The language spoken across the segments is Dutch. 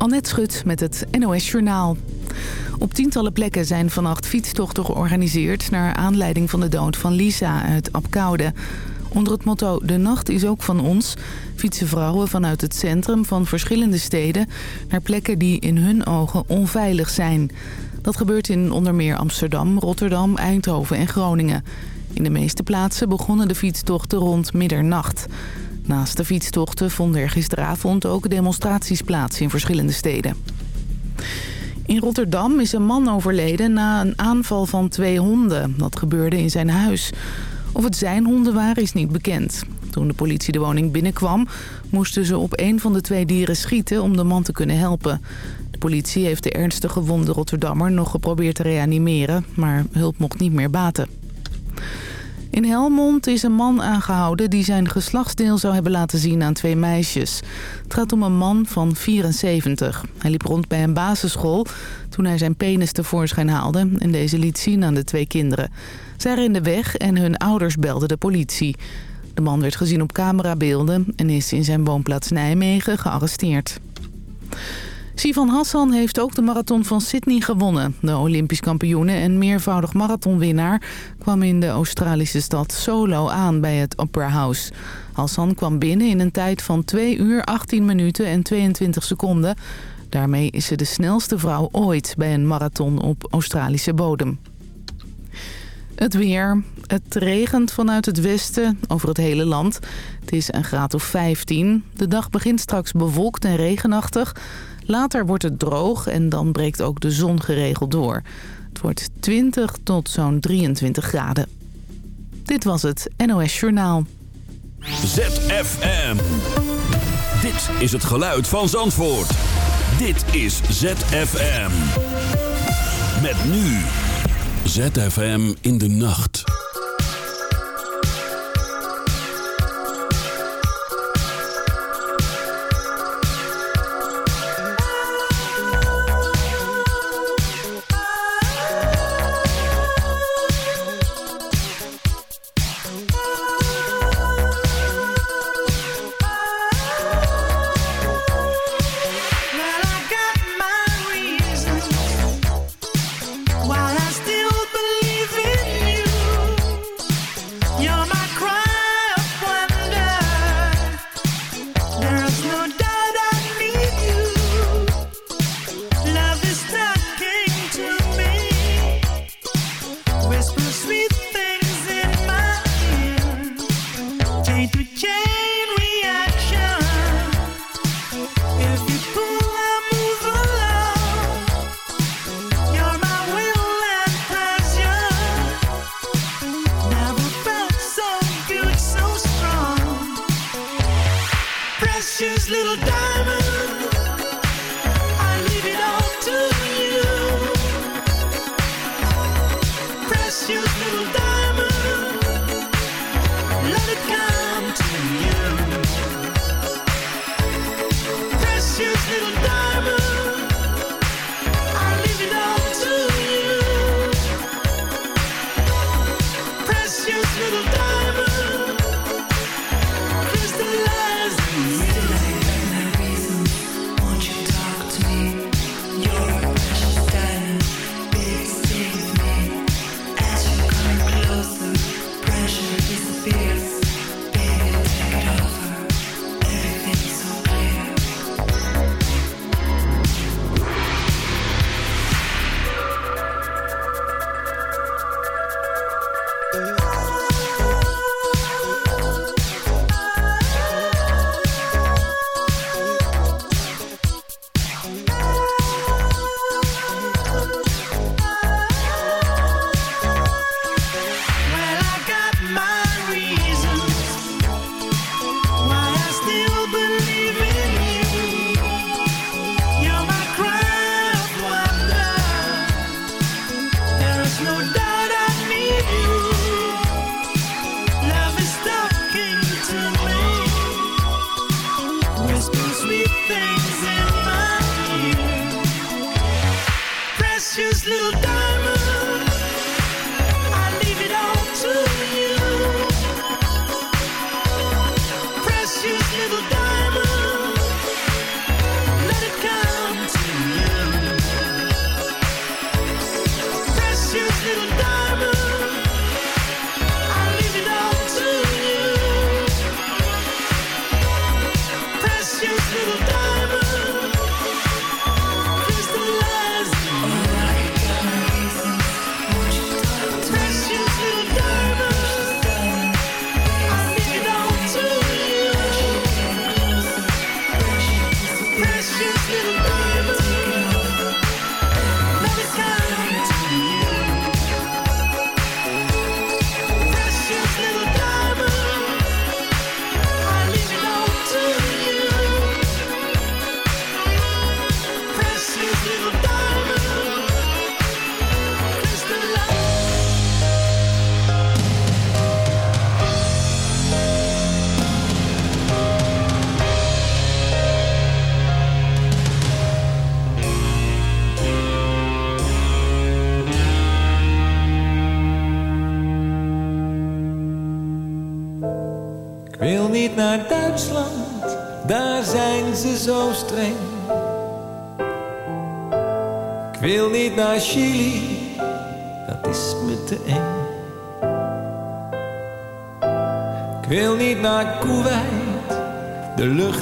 Annette Schut met het NOS Journaal. Op tientallen plekken zijn vannacht fietstochten georganiseerd... naar aanleiding van de dood van Lisa uit Apkoude. Onder het motto De Nacht is ook van ons... fietsen vrouwen vanuit het centrum van verschillende steden... naar plekken die in hun ogen onveilig zijn. Dat gebeurt in onder meer Amsterdam, Rotterdam, Eindhoven en Groningen. In de meeste plaatsen begonnen de fietstochten rond middernacht... Naast de fietstochten vonden er gisteravond ook demonstraties plaats in verschillende steden. In Rotterdam is een man overleden na een aanval van twee honden. Dat gebeurde in zijn huis. Of het zijn honden waren is niet bekend. Toen de politie de woning binnenkwam... moesten ze op een van de twee dieren schieten om de man te kunnen helpen. De politie heeft de ernstig gewonde Rotterdammer nog geprobeerd te reanimeren... maar hulp mocht niet meer baten. In Helmond is een man aangehouden die zijn geslachtsdeel zou hebben laten zien aan twee meisjes. Het gaat om een man van 74. Hij liep rond bij een basisschool toen hij zijn penis tevoorschijn haalde en deze liet zien aan de twee kinderen. Zij renden weg en hun ouders belden de politie. De man werd gezien op camerabeelden en is in zijn woonplaats Nijmegen gearresteerd. Sivan Hassan heeft ook de marathon van Sydney gewonnen. De Olympisch kampioene en meervoudig marathonwinnaar kwam in de Australische stad Solo aan bij het Opera House. Hassan kwam binnen in een tijd van 2 uur 18 minuten en 22 seconden. Daarmee is ze de snelste vrouw ooit bij een marathon op Australische bodem. Het weer. Het regent vanuit het westen over het hele land. Het is een graad of 15. De dag begint straks bewolkt en regenachtig. Later wordt het droog en dan breekt ook de zon geregeld door. Het wordt 20 tot zo'n 23 graden. Dit was het NOS Journaal. ZFM. Dit is het geluid van Zandvoort. Dit is ZFM. Met nu. ZFM in de nacht.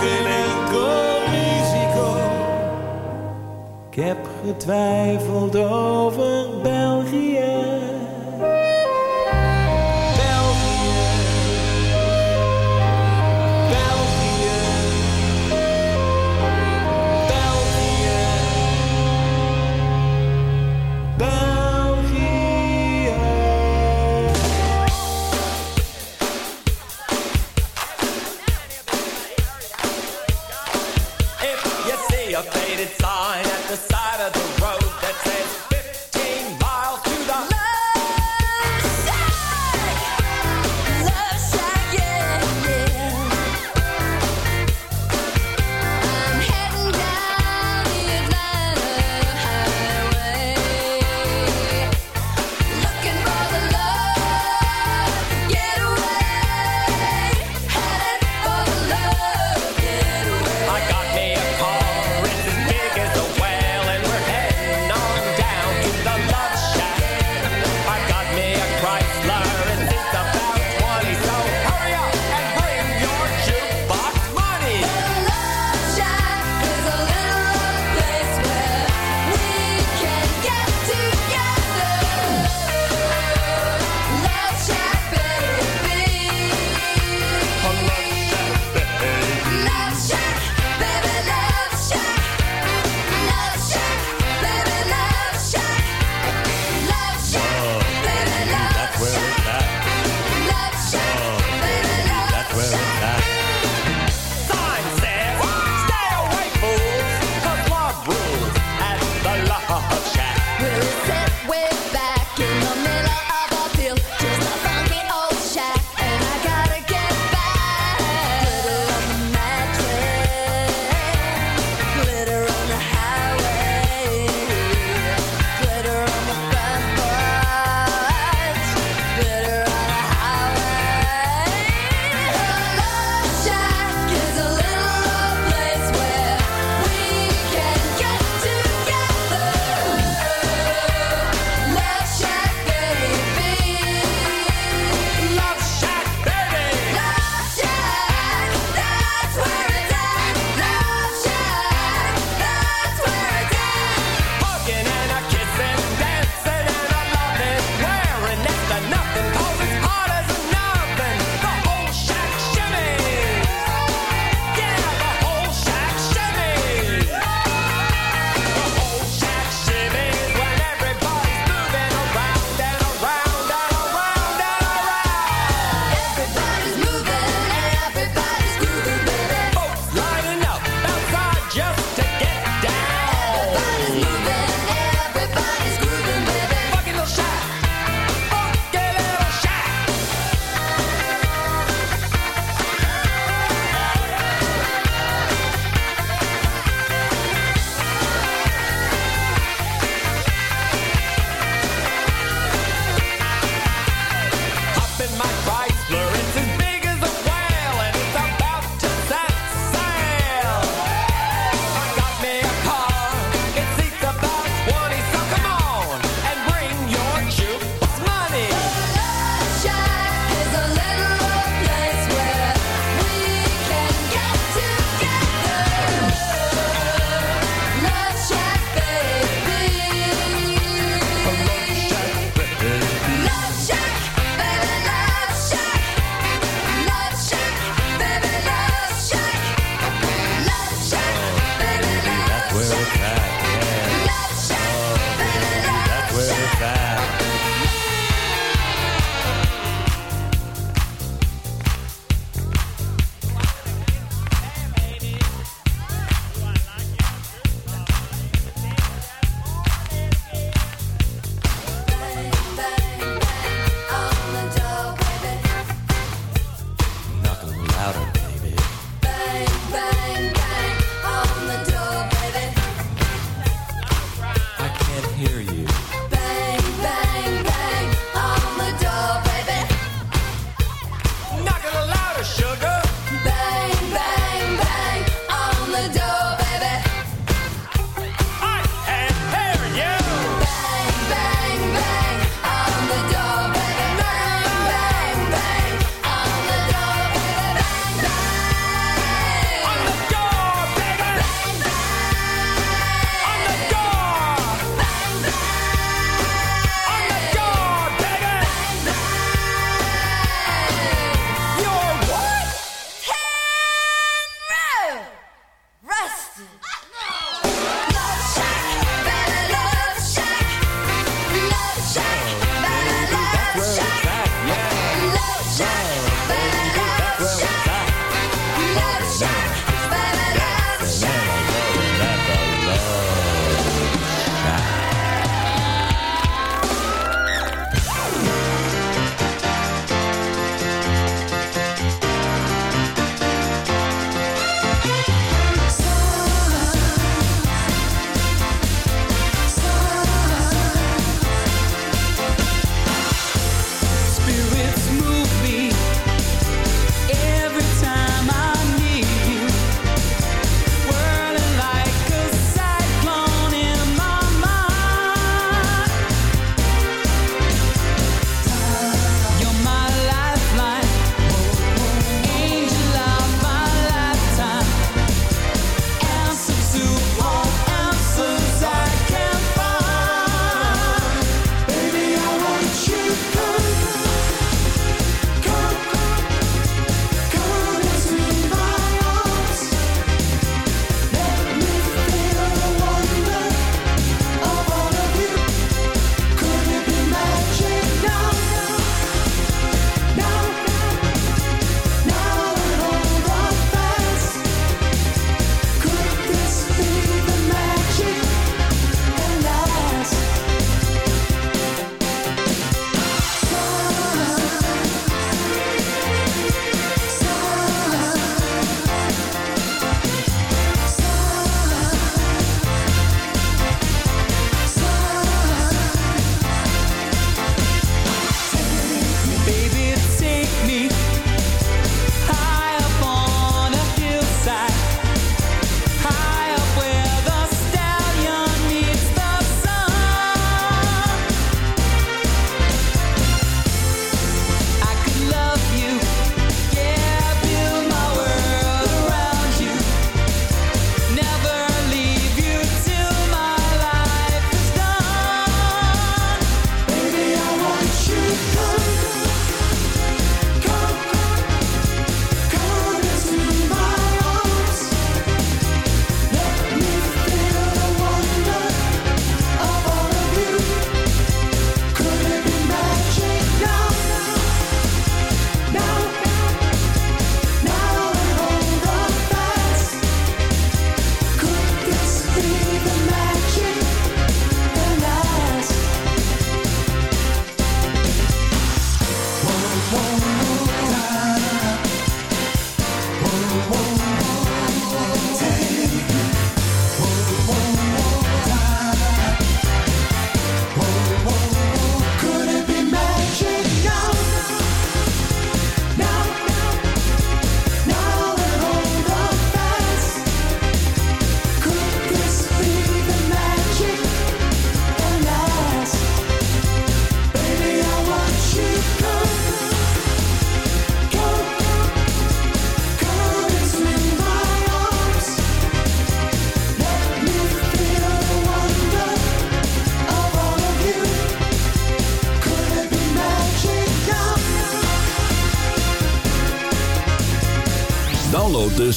geen enkel risico. Ik heb getwijfeld over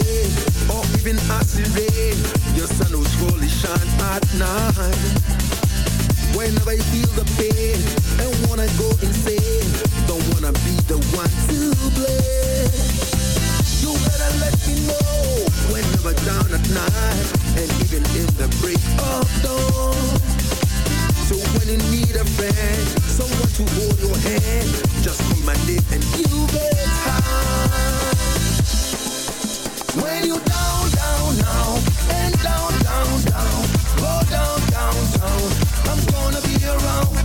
day or even acid rain. Your sun will surely shine at night. Whenever you feel the pain and wanna go insane, don't wanna be the one to blame. You better let me know whenever down at night and even in the break of dawn. So when you need a friend, someone to hold your hand, just call my name and you'll be high. When you down, down, down, and down, down, down, go down, down, down, I'm gonna be around.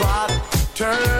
robot turn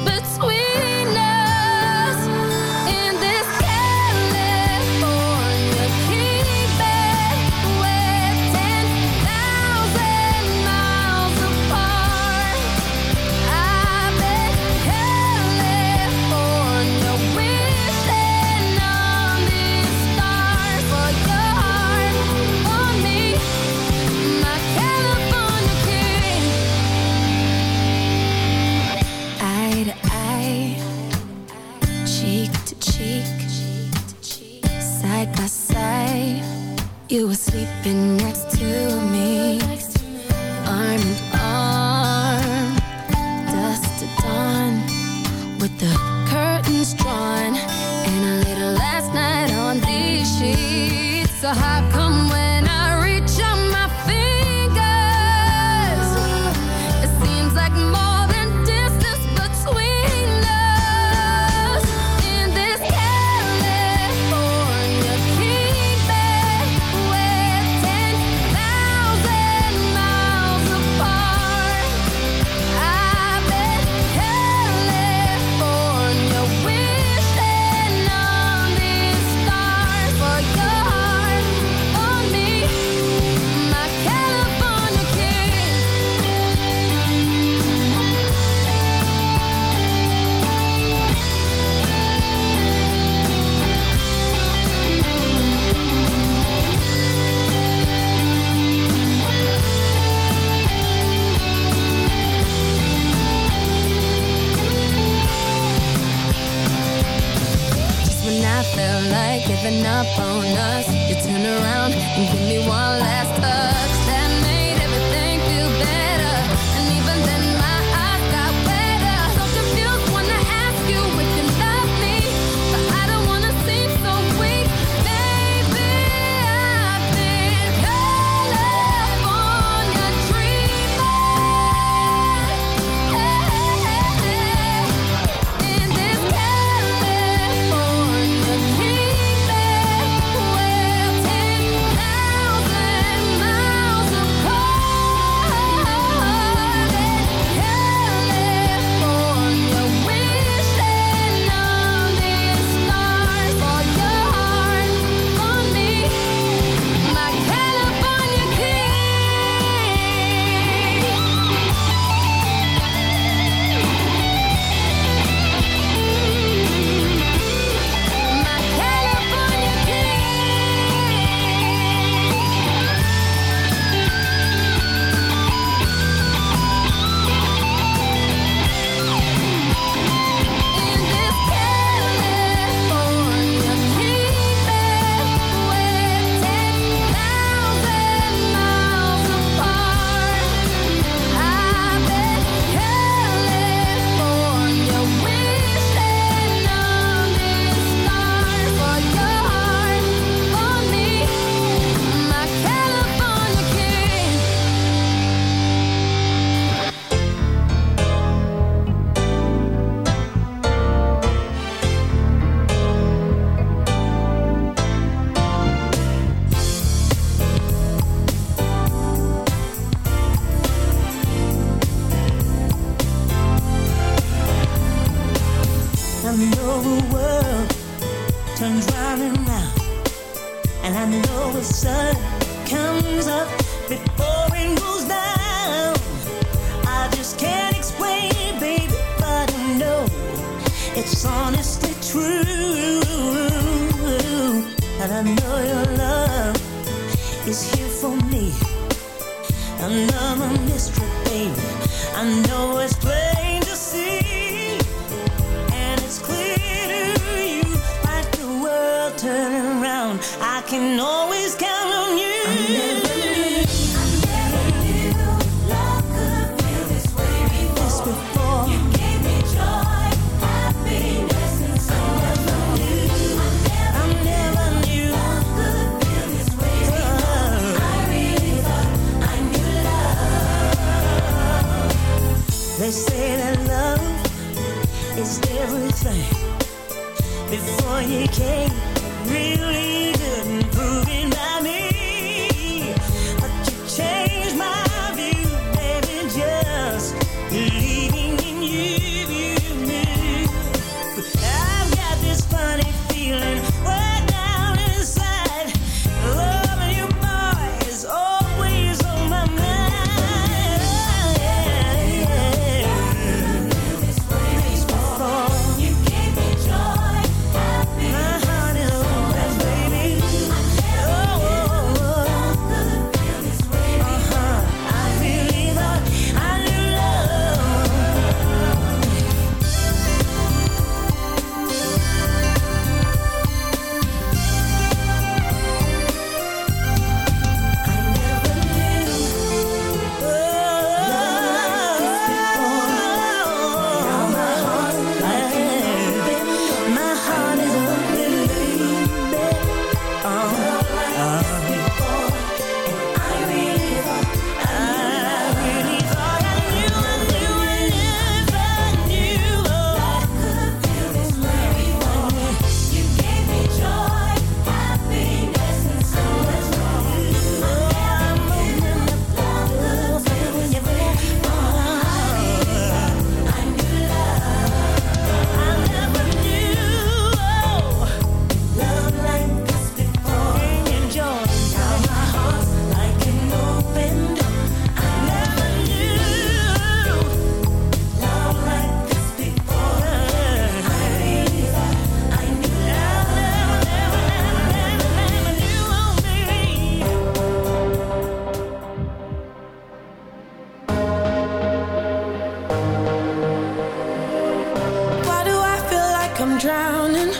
drowning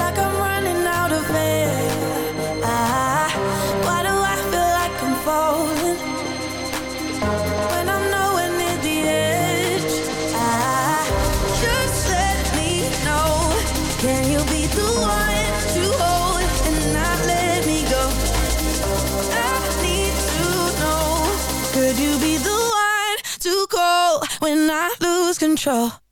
like I'm running out of air. Ah, why do I feel like I'm falling when I'm nowhere near the edge? Ah, just let me know. Can you be the one to hold and not let me go? I need to know. Could you be the one to call when I lose control?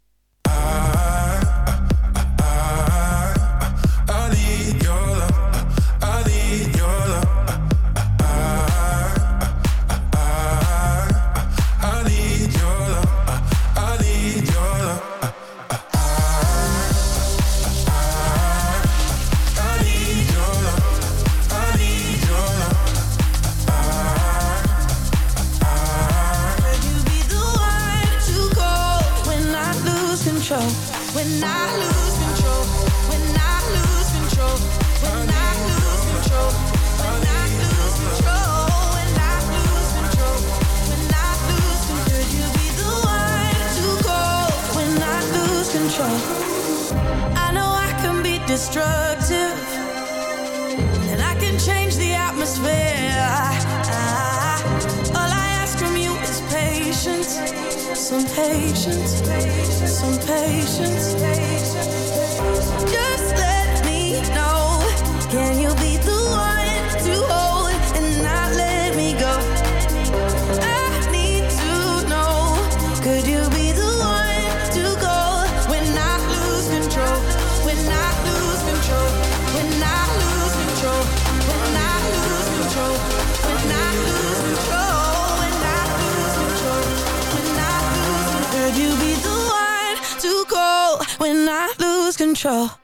patience. control.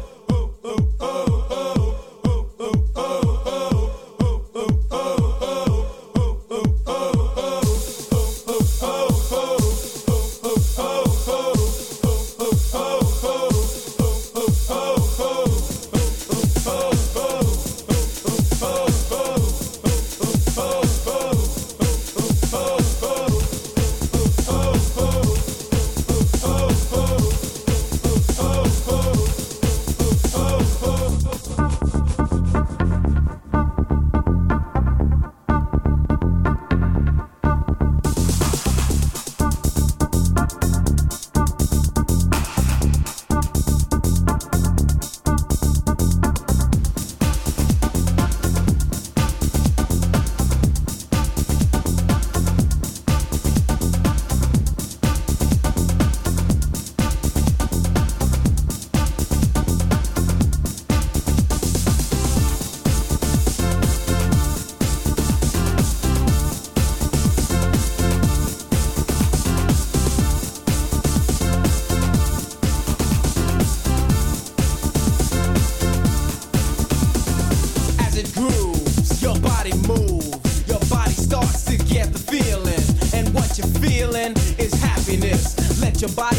your body.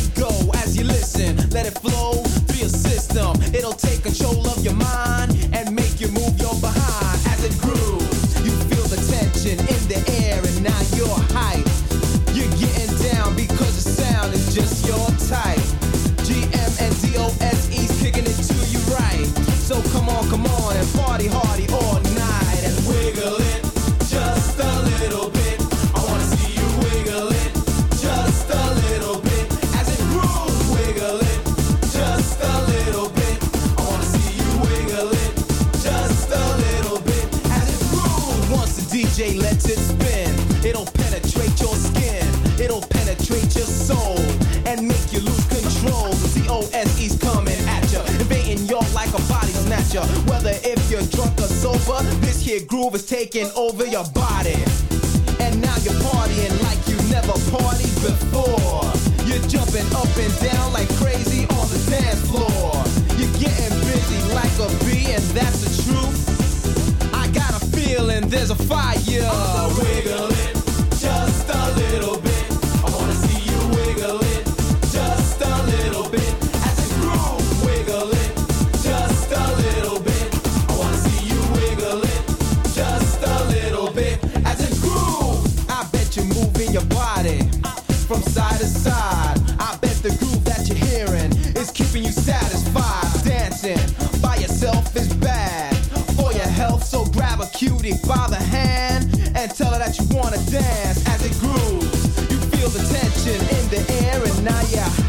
keeping you satisfied. Dancing by yourself is bad for your health, so grab a cutie by the hand and tell her that you wanna dance. As it grooves, you feel the tension in the air, and now you're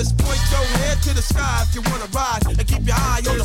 Just point your head to the sky if you wanna ride, and keep your eye on the